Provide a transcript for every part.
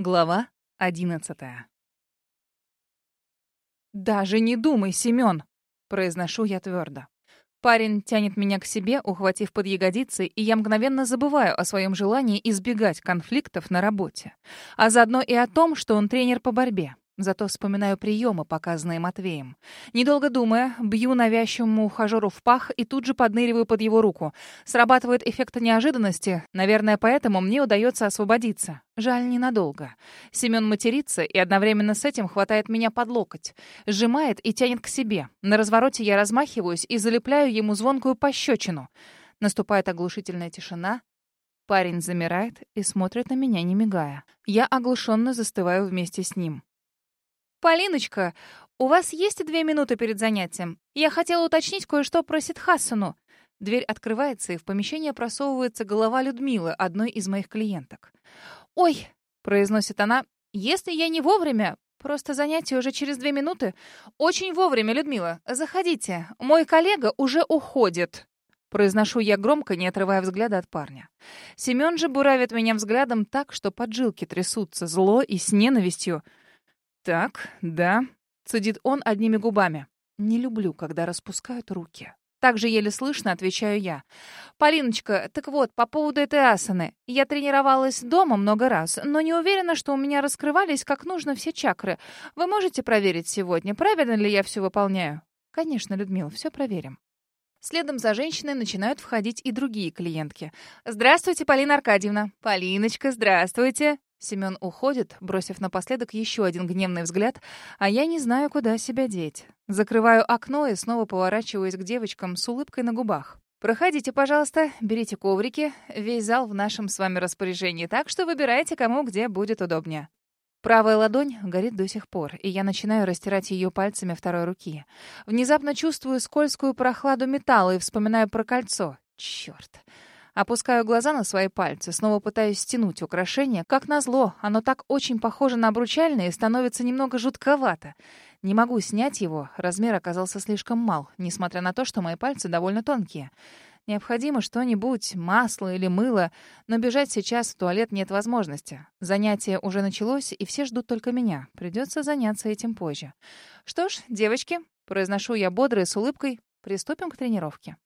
Глава одиннадцатая. «Даже не думай, Семён!» — произношу я твердо. Парень тянет меня к себе, ухватив под ягодицы, и я мгновенно забываю о своем желании избегать конфликтов на работе. А заодно и о том, что он тренер по борьбе. Зато вспоминаю приемы, показанные Матвеем. Недолго думая, бью навязчивому ухажеру в пах и тут же подныриваю под его руку. Срабатывает эффект неожиданности. Наверное, поэтому мне удается освободиться. Жаль, ненадолго. Семен матерится и одновременно с этим хватает меня под локоть. Сжимает и тянет к себе. На развороте я размахиваюсь и залепляю ему звонкую пощечину. Наступает оглушительная тишина. Парень замирает и смотрит на меня, не мигая. Я оглушенно застываю вместе с ним. «Полиночка, у вас есть две минуты перед занятием? Я хотела уточнить кое-что про Сидхасану». Дверь открывается, и в помещение просовывается голова Людмилы, одной из моих клиенток. «Ой», — произносит она, — «если я не вовремя, просто занятие уже через две минуты. Очень вовремя, Людмила. Заходите. Мой коллега уже уходит». Произношу я громко, не отрывая взгляда от парня. Семен же буравит меня взглядом так, что поджилки трясутся, зло и с ненавистью. «Так, да», — цедит он одними губами. «Не люблю, когда распускают руки». Так же еле слышно отвечаю я. «Полиночка, так вот, по поводу этой асаны. Я тренировалась дома много раз, но не уверена, что у меня раскрывались как нужно все чакры. Вы можете проверить сегодня, правильно ли я все выполняю?» «Конечно, Людмила, все проверим». Следом за женщиной начинают входить и другие клиентки. «Здравствуйте, Полина Аркадьевна!» «Полиночка, здравствуйте!» Семён уходит, бросив напоследок еще один гневный взгляд, а я не знаю, куда себя деть. Закрываю окно и снова поворачиваюсь к девочкам с улыбкой на губах. «Проходите, пожалуйста, берите коврики. Весь зал в нашем с вами распоряжении, так что выбирайте, кому где будет удобнее». Правая ладонь горит до сих пор, и я начинаю растирать ее пальцами второй руки. Внезапно чувствую скользкую прохладу металла и вспоминаю про кольцо. Черт! Опускаю глаза на свои пальцы, снова пытаюсь стянуть украшение. Как назло, оно так очень похоже на обручальное и становится немного жутковато. Не могу снять его, размер оказался слишком мал, несмотря на то, что мои пальцы довольно тонкие. Необходимо что-нибудь, масло или мыло, но бежать сейчас в туалет нет возможности. Занятие уже началось, и все ждут только меня. Придется заняться этим позже. Что ж, девочки, произношу я бодро и с улыбкой, приступим к тренировке.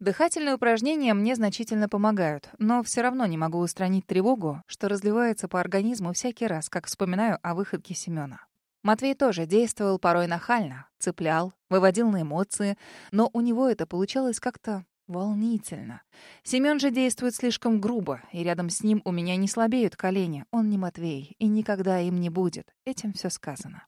Дыхательные упражнения мне значительно помогают, но все равно не могу устранить тревогу, что разливается по организму всякий раз, как вспоминаю о выходке Семёна. Матвей тоже действовал порой нахально, цеплял, выводил на эмоции, но у него это получалось как-то волнительно. Семён же действует слишком грубо, и рядом с ним у меня не слабеют колени. Он не Матвей и никогда им не будет. Этим все сказано.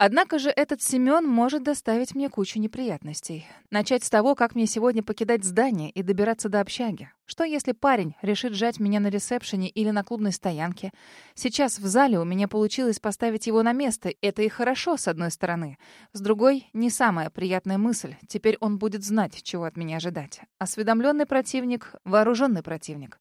Однако же этот Семён может доставить мне кучу неприятностей. Начать с того, как мне сегодня покидать здание и добираться до общаги. Что если парень решит жать меня на ресепшене или на клубной стоянке? Сейчас в зале у меня получилось поставить его на место. Это и хорошо, с одной стороны. С другой, не самая приятная мысль. Теперь он будет знать, чего от меня ожидать. Осведомленный противник, вооруженный противник.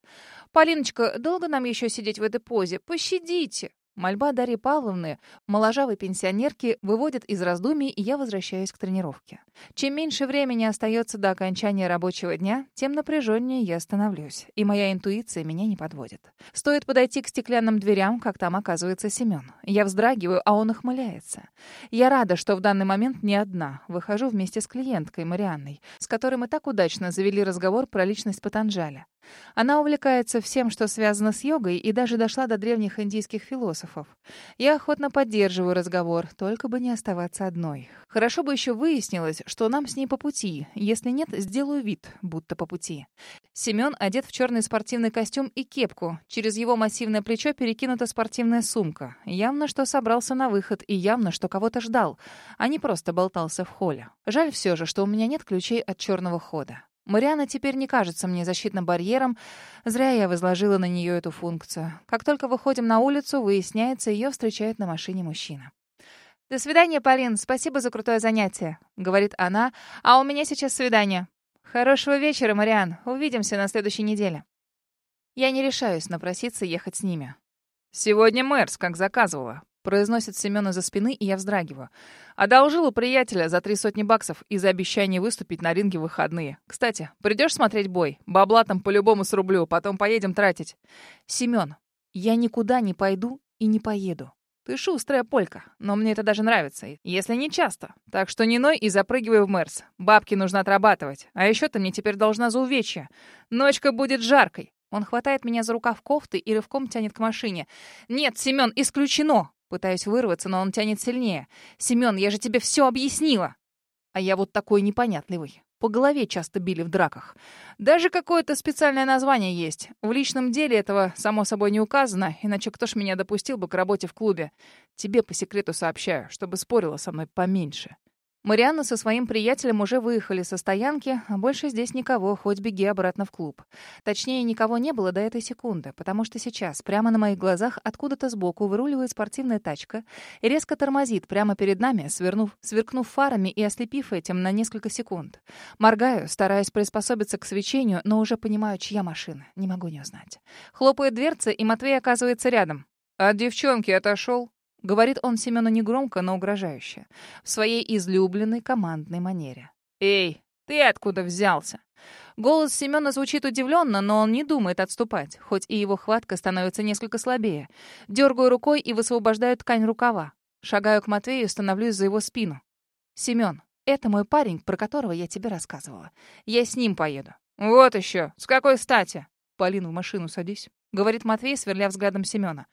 «Полиночка, долго нам еще сидеть в этой позе? Пощадите!» Мольба Дарьи Павловны, моложавой пенсионерки, выводит из раздумий, и я возвращаюсь к тренировке. Чем меньше времени остается до окончания рабочего дня, тем напряженнее я становлюсь, и моя интуиция меня не подводит. Стоит подойти к стеклянным дверям, как там оказывается Семен. Я вздрагиваю, а он ухмыляется. Я рада, что в данный момент не одна. Выхожу вместе с клиенткой Марианной, с которой мы так удачно завели разговор про личность Патанджаля. Она увлекается всем, что связано с йогой, и даже дошла до древних индийских философов. Я охотно поддерживаю разговор, только бы не оставаться одной. Хорошо бы еще выяснилось, что нам с ней по пути. Если нет, сделаю вид, будто по пути. Семен одет в черный спортивный костюм и кепку. Через его массивное плечо перекинута спортивная сумка. Явно, что собрался на выход, и явно, что кого-то ждал, а не просто болтался в холле. Жаль все же, что у меня нет ключей от черного хода. Мариана теперь не кажется мне защитным барьером. Зря я возложила на нее эту функцию. Как только выходим на улицу, выясняется, ее встречает на машине мужчина. «До свидания, Полин. Спасибо за крутое занятие», — говорит она. «А у меня сейчас свидание». «Хорошего вечера, Мариан. Увидимся на следующей неделе». Я не решаюсь напроситься ехать с ними. «Сегодня Мэрс, как заказывала произносит Семён из-за спины, и я вздрагиваю. Одолжил у приятеля за три сотни баксов из-за обещания выступить на ринге в выходные. Кстати, придешь смотреть бой? Бабла там по-любому срублю, потом поедем тратить. Семён, Я никуда не пойду и не поеду. Ты шустрая полька, но мне это даже нравится, если не часто. Так что не ной и запрыгивай в Мерс. Бабки нужно отрабатывать. А еще ты мне теперь должна за увечья. Ночка будет жаркой. Он хватает меня за рукав кофты и рывком тянет к машине. «Нет, Семен, исключено!» Пытаюсь вырваться, но он тянет сильнее. «Семен, я же тебе все объяснила!» А я вот такой непонятливый. По голове часто били в драках. Даже какое-то специальное название есть. В личном деле этого, само собой, не указано, иначе кто ж меня допустил бы к работе в клубе? Тебе по секрету сообщаю, чтобы спорила со мной поменьше. Марианна со своим приятелем уже выехали со стоянки, а больше здесь никого, хоть беги обратно в клуб. Точнее, никого не было до этой секунды, потому что сейчас, прямо на моих глазах, откуда-то сбоку выруливает спортивная тачка и резко тормозит прямо перед нами, свернув, сверкнув фарами и ослепив этим на несколько секунд. Моргаю, стараясь приспособиться к свечению, но уже понимаю, чья машина. Не могу не узнать. Хлопает дверца, и Матвей оказывается рядом. «От девчонки отошел?» Говорит он Семену негромко, но угрожающе. В своей излюбленной командной манере. «Эй, ты откуда взялся?» Голос Семена звучит удивленно, но он не думает отступать, хоть и его хватка становится несколько слабее. Дергаю рукой и высвобождаю ткань рукава. Шагаю к Матвею и становлюсь за его спину. «Семен, это мой парень, про которого я тебе рассказывала. Я с ним поеду». «Вот еще! С какой стати?» «Полин, в машину садись», — говорит Матвей, сверля взглядом Семена.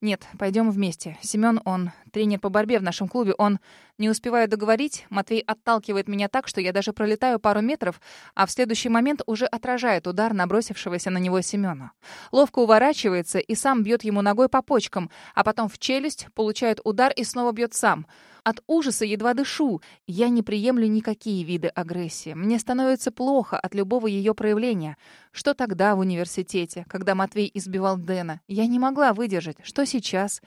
«Нет, пойдем вместе. Семен, он тренер по борьбе в нашем клубе. Он...» Не успеваю договорить, Матвей отталкивает меня так, что я даже пролетаю пару метров, а в следующий момент уже отражает удар набросившегося на него Семена. Ловко уворачивается и сам бьет ему ногой по почкам, а потом в челюсть, получает удар и снова бьет сам — от ужаса едва дышу. Я не приемлю никакие виды агрессии. Мне становится плохо от любого ее проявления. Что тогда в университете, когда Матвей избивал Дэна? Я не могла выдержать. Что сейчас? Сейчас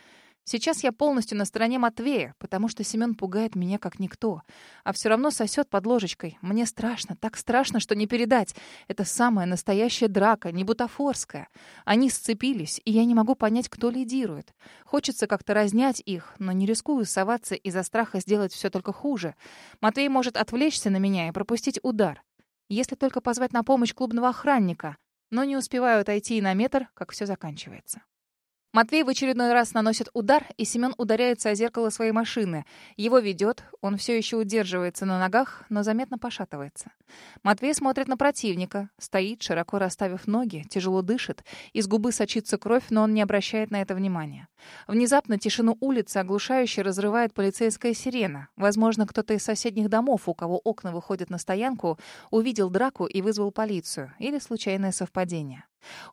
я полностью на стороне Матвея, потому что Семен пугает меня как никто. А все равно сосет под ложечкой. Мне страшно, так страшно, что не передать. Это самая настоящая драка, не бутафорская. Они сцепились, и я не могу понять, кто лидирует. Хочется как-то разнять их, но не рискую соваться из-за страха сделать все только хуже. Матвей может отвлечься на меня и пропустить удар. Если только позвать на помощь клубного охранника. Но не успеваю отойти и на метр, как все заканчивается. Матвей в очередной раз наносит удар, и Семен ударяется о зеркало своей машины. Его ведет, он все еще удерживается на ногах, но заметно пошатывается. Матвей смотрит на противника, стоит, широко расставив ноги, тяжело дышит, из губы сочится кровь, но он не обращает на это внимания. Внезапно тишину улицы оглушающе разрывает полицейская сирена. Возможно, кто-то из соседних домов, у кого окна выходят на стоянку, увидел драку и вызвал полицию. Или случайное совпадение.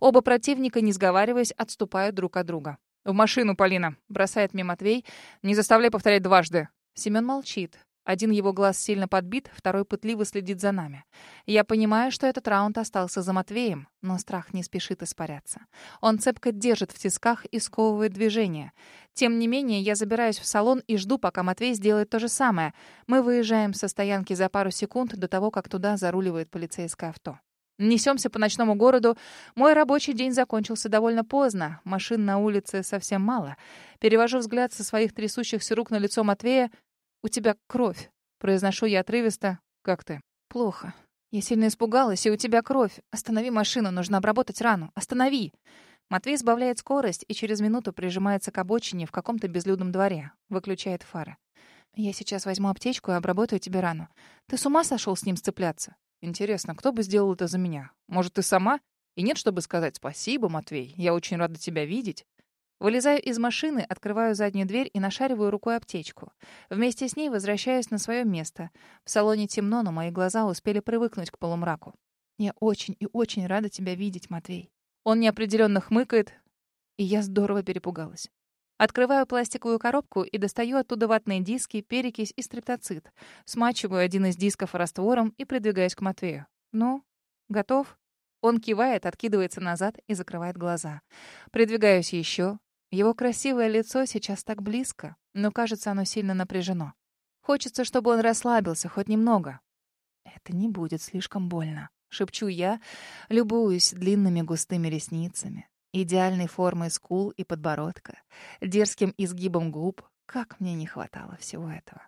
Оба противника, не сговариваясь, отступают друг от друга. «В машину, Полина!» — бросает мне Матвей. «Не заставляй повторять дважды!» Семен молчит. Один его глаз сильно подбит, второй пытливо следит за нами. Я понимаю, что этот раунд остался за Матвеем, но страх не спешит испаряться. Он цепко держит в тисках и сковывает движение. Тем не менее, я забираюсь в салон и жду, пока Матвей сделает то же самое. Мы выезжаем со стоянки за пару секунд до того, как туда заруливает полицейское авто. Несемся по ночному городу. Мой рабочий день закончился довольно поздно. Машин на улице совсем мало. Перевожу взгляд со своих трясущихся рук на лицо Матвея. «У тебя кровь», — произношу я отрывисто. «Как ты?» «Плохо. Я сильно испугалась, и у тебя кровь. Останови машину, нужно обработать рану. Останови!» Матвей сбавляет скорость и через минуту прижимается к обочине в каком-то безлюдном дворе. Выключает фары. «Я сейчас возьму аптечку и обработаю тебе рану. Ты с ума сошел с ним сцепляться?» Интересно, кто бы сделал это за меня? Может, ты сама? И нет, чтобы сказать спасибо, Матвей. Я очень рада тебя видеть. Вылезаю из машины, открываю заднюю дверь и нашариваю рукой аптечку. Вместе с ней возвращаюсь на свое место. В салоне темно, но мои глаза успели привыкнуть к полумраку. Я очень и очень рада тебя видеть, Матвей. Он неопределенно хмыкает, и я здорово перепугалась. Открываю пластиковую коробку и достаю оттуда ватные диски, перекись и стриптоцит. Смачиваю один из дисков раствором и придвигаюсь к Матвею. «Ну, готов?» Он кивает, откидывается назад и закрывает глаза. Придвигаюсь еще. Его красивое лицо сейчас так близко, но кажется, оно сильно напряжено. Хочется, чтобы он расслабился хоть немного. «Это не будет слишком больно», — шепчу я, любуюсь длинными густыми ресницами, идеальной формой скул и подбородка, дерзким изгибом губ. Как мне не хватало всего этого.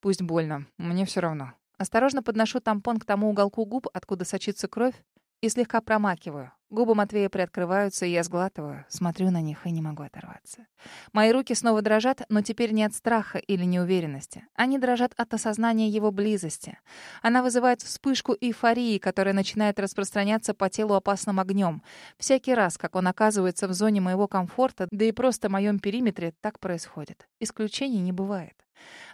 Пусть больно, мне все равно. Осторожно подношу тампон к тому уголку губ, откуда сочится кровь, и слегка промакиваю. Губы Матвея приоткрываются, и я сглатываю, смотрю на них и не могу оторваться. Мои руки снова дрожат, но теперь не от страха или неуверенности. Они дрожат от осознания его близости. Она вызывает вспышку эйфории, которая начинает распространяться по телу опасным огнем. Всякий раз, как он оказывается в зоне моего комфорта, да и просто в моем периметре, так происходит. Исключений не бывает.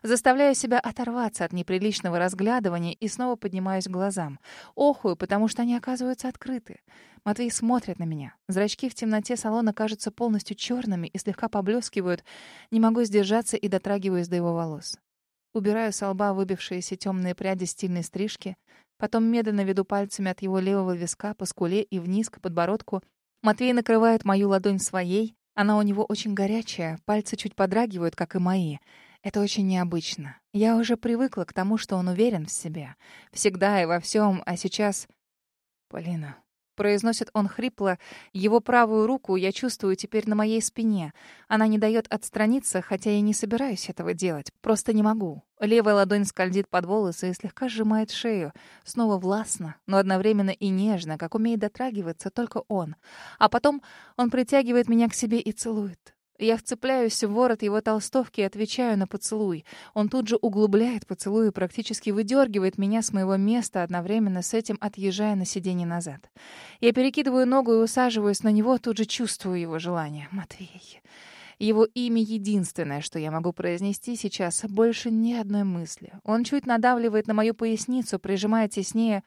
Заставляю себя оторваться от неприличного разглядывания и снова поднимаюсь к глазам. Охую, потому что они оказываются открыты. Матвей смотрит на меня. Зрачки в темноте салона кажутся полностью черными и слегка поблескивают. Не могу сдержаться и дотрагиваюсь до его волос. Убираю с лба выбившиеся темные пряди стильной стрижки. Потом медленно веду пальцами от его левого виска по скуле и вниз к подбородку. Матвей накрывает мою ладонь своей. Она у него очень горячая, пальцы чуть подрагивают, как и мои. Это очень необычно. Я уже привыкла к тому, что он уверен в себе. Всегда и во всем, а сейчас... Полина, произносит он хрипло. Его правую руку я чувствую теперь на моей спине. Она не дает отстраниться, хотя я не собираюсь этого делать. Просто не могу. Левая ладонь скользит под волосы и слегка сжимает шею. Снова властно, но одновременно и нежно, как умеет дотрагиваться только он. А потом он притягивает меня к себе и целует. Я вцепляюсь в ворот его толстовки и отвечаю на поцелуй. Он тут же углубляет поцелуй и практически выдергивает меня с моего места, одновременно с этим отъезжая на сиденье назад. Я перекидываю ногу и усаживаюсь на него, тут же чувствую его желание. Матвей. Его имя единственное, что я могу произнести сейчас, больше ни одной мысли. Он чуть надавливает на мою поясницу, прижимая теснее.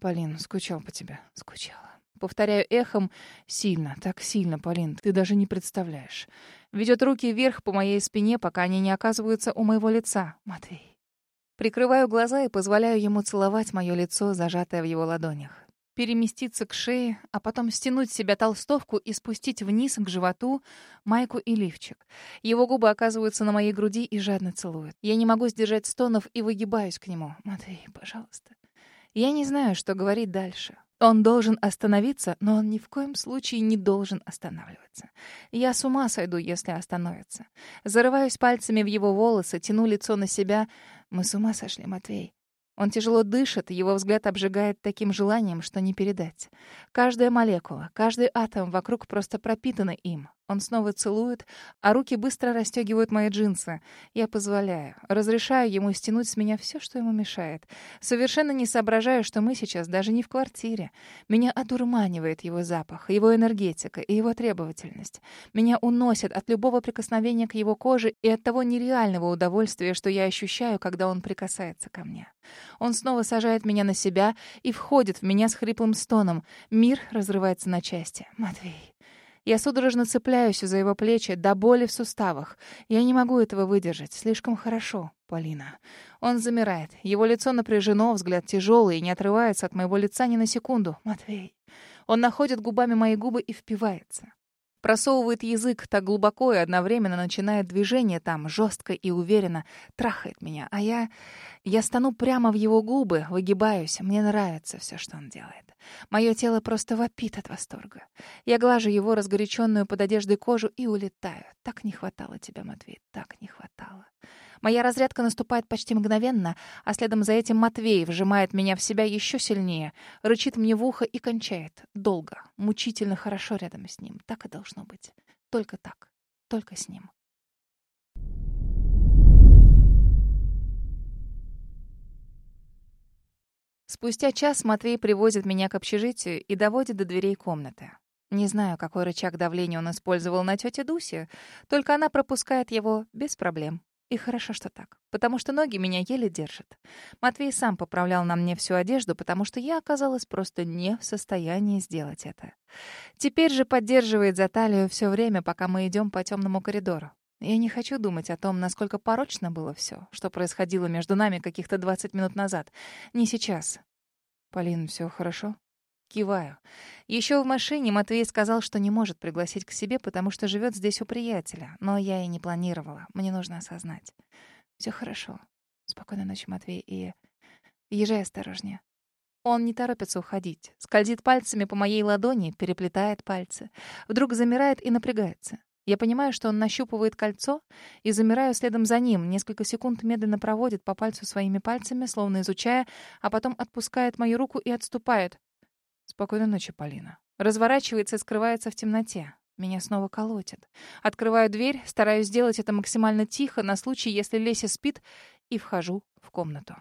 «Полин, скучал по тебе. Скучала». Повторяю эхом. Сильно, так сильно, Полин, ты даже не представляешь. Ведет руки вверх по моей спине, пока они не оказываются у моего лица. Матвей. Прикрываю глаза и позволяю ему целовать мое лицо, зажатое в его ладонях. Переместиться к шее, а потом стянуть с себя толстовку и спустить вниз к животу майку и лифчик. Его губы оказываются на моей груди и жадно целуют. Я не могу сдержать стонов и выгибаюсь к нему. «Матвей, пожалуйста». Я не знаю, что говорить дальше. Он должен остановиться, но он ни в коем случае не должен останавливаться. Я с ума сойду, если остановится. Зарываюсь пальцами в его волосы, тяну лицо на себя. Мы с ума сошли, Матвей. Он тяжело дышит, его взгляд обжигает таким желанием, что не передать. Каждая молекула, каждый атом вокруг просто пропитаны им. Он снова целует, а руки быстро расстегивают мои джинсы. Я позволяю, разрешаю ему стянуть с меня все, что ему мешает. Совершенно не соображаю, что мы сейчас даже не в квартире. Меня одурманивает его запах, его энергетика и его требовательность. Меня уносят от любого прикосновения к его коже и от того нереального удовольствия, что я ощущаю, когда он прикасается ко мне. Он снова сажает меня на себя и входит в меня с хриплым стоном. Мир разрывается на части. «Матвей, я судорожно цепляюсь за его плечи до боли в суставах. Я не могу этого выдержать. Слишком хорошо, Полина. Он замирает. Его лицо напряжено, взгляд тяжелый и не отрывается от моего лица ни на секунду. Матвей. Он находит губами мои губы и впивается. Просовывает язык так глубоко и одновременно начинает движение там, жестко и уверенно, трахает меня. А я... Я стану прямо в его губы, выгибаюсь. Мне нравится все, что он делает. Мое тело просто вопит от восторга. Я глажу его разгоряченную под одеждой кожу и улетаю. Так не хватало тебя, Матвей, так не хватало. Моя разрядка наступает почти мгновенно, а следом за этим Матвей вжимает меня в себя еще сильнее, рычит мне в ухо и кончает. Долго, мучительно хорошо рядом с ним. Так и должно быть. Только так. Только с ним. Спустя час Матвей привозит меня к общежитию и доводит до дверей комнаты. Не знаю, какой рычаг давления он использовал на тете Дусе, только она пропускает его без проблем. И хорошо, что так, потому что ноги меня еле держат. Матвей сам поправлял на мне всю одежду, потому что я оказалась просто не в состоянии сделать это. Теперь же поддерживает за талию все время, пока мы идем по темному коридору. Я не хочу думать о том, насколько порочно было все, что происходило между нами каких-то 20 минут назад. Не сейчас. Полин, все хорошо? Киваю. Еще в машине Матвей сказал, что не может пригласить к себе, потому что живет здесь у приятеля. Но я и не планировала. Мне нужно осознать. Все хорошо. Спокойной ночи, Матвей, и езжай осторожнее. Он не торопится уходить. Скользит пальцами по моей ладони, переплетает пальцы. Вдруг замирает и напрягается. Я понимаю, что он нащупывает кольцо, и замираю следом за ним. Несколько секунд медленно проводит по пальцу своими пальцами, словно изучая, а потом отпускает мою руку и отступает. Спокойной ночи, Полина. разворачивается и скрывается в темноте. Меня снова колотит. Открываю дверь, стараюсь сделать это максимально тихо на случай, если Леся спит, и вхожу в комнату.